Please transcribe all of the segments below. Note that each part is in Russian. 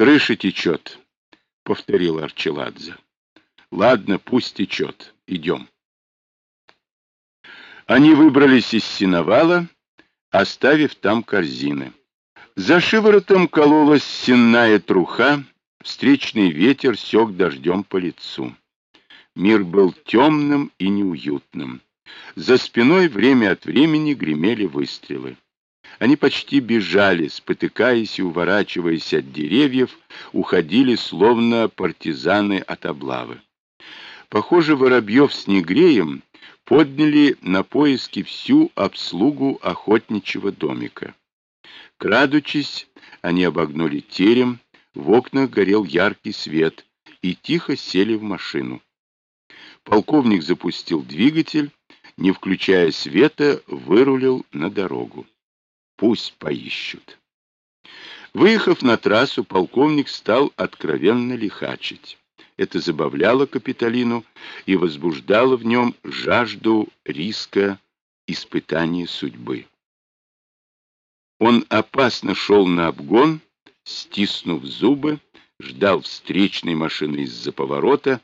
Крыша течет, — повторил Арчеладзе. Ладно, пусть течет. Идем. Они выбрались из сеновала, оставив там корзины. За шиворотом кололась сенная труха, встречный ветер сёк дождем по лицу. Мир был темным и неуютным. За спиной время от времени гремели выстрелы. Они почти бежали, спотыкаясь и уворачиваясь от деревьев, уходили словно партизаны от облавы. Похоже, Воробьев с Негреем подняли на поиски всю обслугу охотничьего домика. Крадучись, они обогнули терем, в окнах горел яркий свет и тихо сели в машину. Полковник запустил двигатель, не включая света, вырулил на дорогу. Пусть поищут. Выехав на трассу, полковник стал откровенно лихачить. Это забавляло Капитолину и возбуждало в нем жажду риска испытания судьбы. Он опасно шел на обгон, стиснув зубы, ждал встречной машины из-за поворота,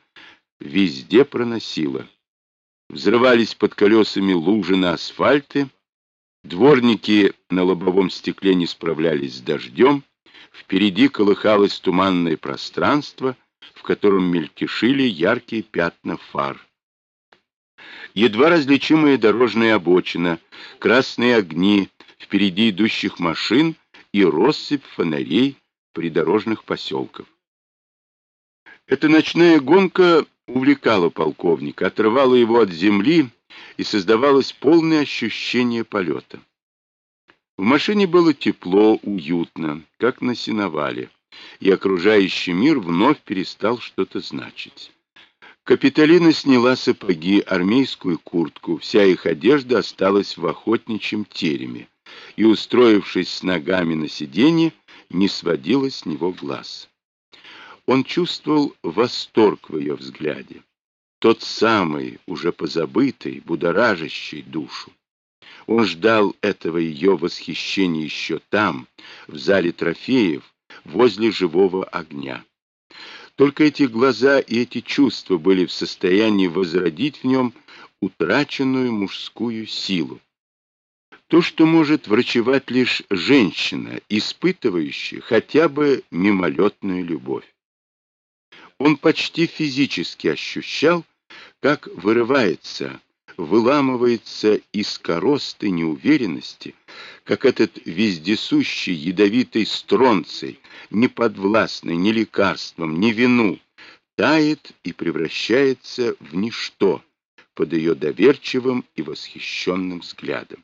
везде проносило. Взрывались под колесами лужи на асфальте, дворники на лобовом стекле не справлялись с дождем, впереди колыхалось туманное пространство, в котором мельтешили яркие пятна фар. Едва различимая дорожная обочина, красные огни впереди идущих машин и россыпь фонарей придорожных поселков. Эта ночная гонка увлекала полковника, отрывала его от земли, и создавалось полное ощущение полета. В машине было тепло, уютно, как на сеновале, и окружающий мир вновь перестал что-то значить. Капитолина сняла сапоги, армейскую куртку, вся их одежда осталась в охотничьем тереме, и, устроившись с ногами на сиденье, не сводила с него глаз. Он чувствовал восторг в ее взгляде. Тот самый, уже позабытый, будоражащий душу. Он ждал этого ее восхищения еще там, в зале трофеев, возле живого огня. Только эти глаза и эти чувства были в состоянии возродить в нем утраченную мужскую силу. То, что может врачевать лишь женщина, испытывающая хотя бы мимолетную любовь. Он почти физически ощущал, как вырывается, выламывается из коросты неуверенности, как этот вездесущий ядовитый стронций, не подвластный ни лекарствам, ни вину, тает и превращается в ничто под ее доверчивым и восхищенным взглядом.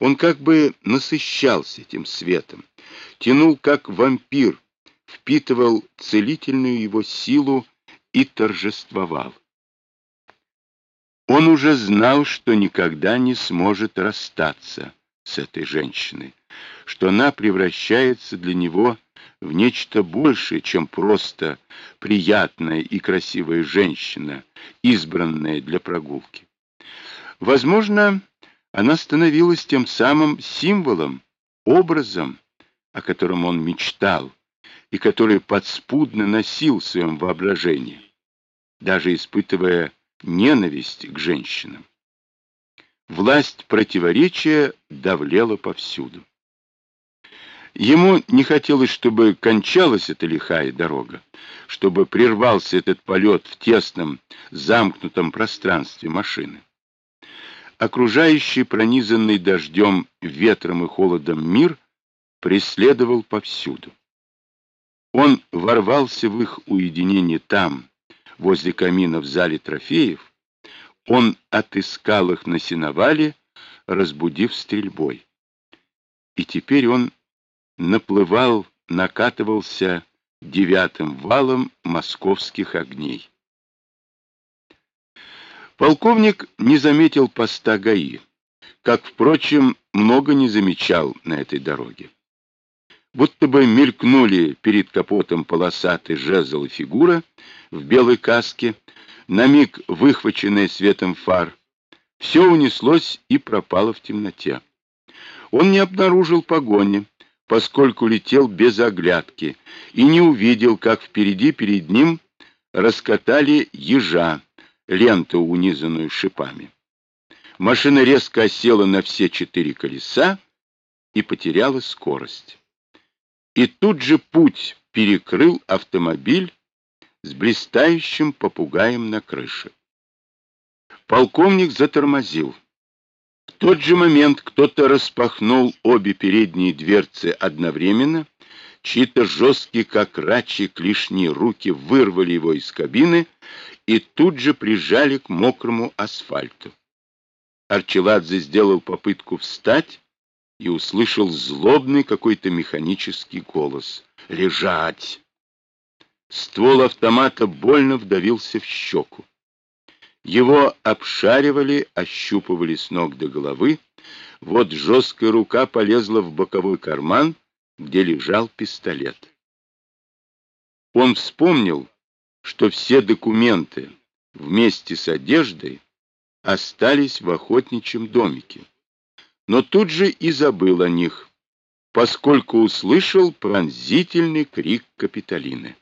Он как бы насыщался этим светом, тянул как вампир впитывал целительную его силу и торжествовал. Он уже знал, что никогда не сможет расстаться с этой женщиной, что она превращается для него в нечто большее, чем просто приятная и красивая женщина, избранная для прогулки. Возможно, она становилась тем самым символом, образом, о котором он мечтал, и который подспудно носил в своем воображении, даже испытывая ненависть к женщинам. Власть противоречия давлела повсюду. Ему не хотелось, чтобы кончалась эта лихая дорога, чтобы прервался этот полет в тесном, замкнутом пространстве машины. Окружающий, пронизанный дождем, ветром и холодом мир преследовал повсюду. Он ворвался в их уединение там, возле камина в зале трофеев. Он отыскал их на сеновале, разбудив стрельбой. И теперь он наплывал, накатывался девятым валом московских огней. Полковник не заметил поста ГАИ, как, впрочем, много не замечал на этой дороге будто бы мелькнули перед капотом полосатый жезл и фигура в белой каске, на миг выхваченная светом фар. Все унеслось и пропало в темноте. Он не обнаружил погони, поскольку летел без оглядки, и не увидел, как впереди перед ним раскатали ежа, ленту, унизанную шипами. Машина резко осела на все четыре колеса и потеряла скорость. И тут же путь перекрыл автомобиль с блистающим попугаем на крыше. Полковник затормозил. В тот же момент кто-то распахнул обе передние дверцы одновременно, чьи-то жесткие, как рачи, клешни руки вырвали его из кабины и тут же прижали к мокрому асфальту. Арчеладзе сделал попытку встать и услышал злобный какой-то механический голос. «Лежать!» Ствол автомата больно вдавился в щеку. Его обшаривали, ощупывали с ног до головы. Вот жесткая рука полезла в боковой карман, где лежал пистолет. Он вспомнил, что все документы вместе с одеждой остались в охотничьем домике, но тут же и забыл о них, поскольку услышал пронзительный крик Капитолины.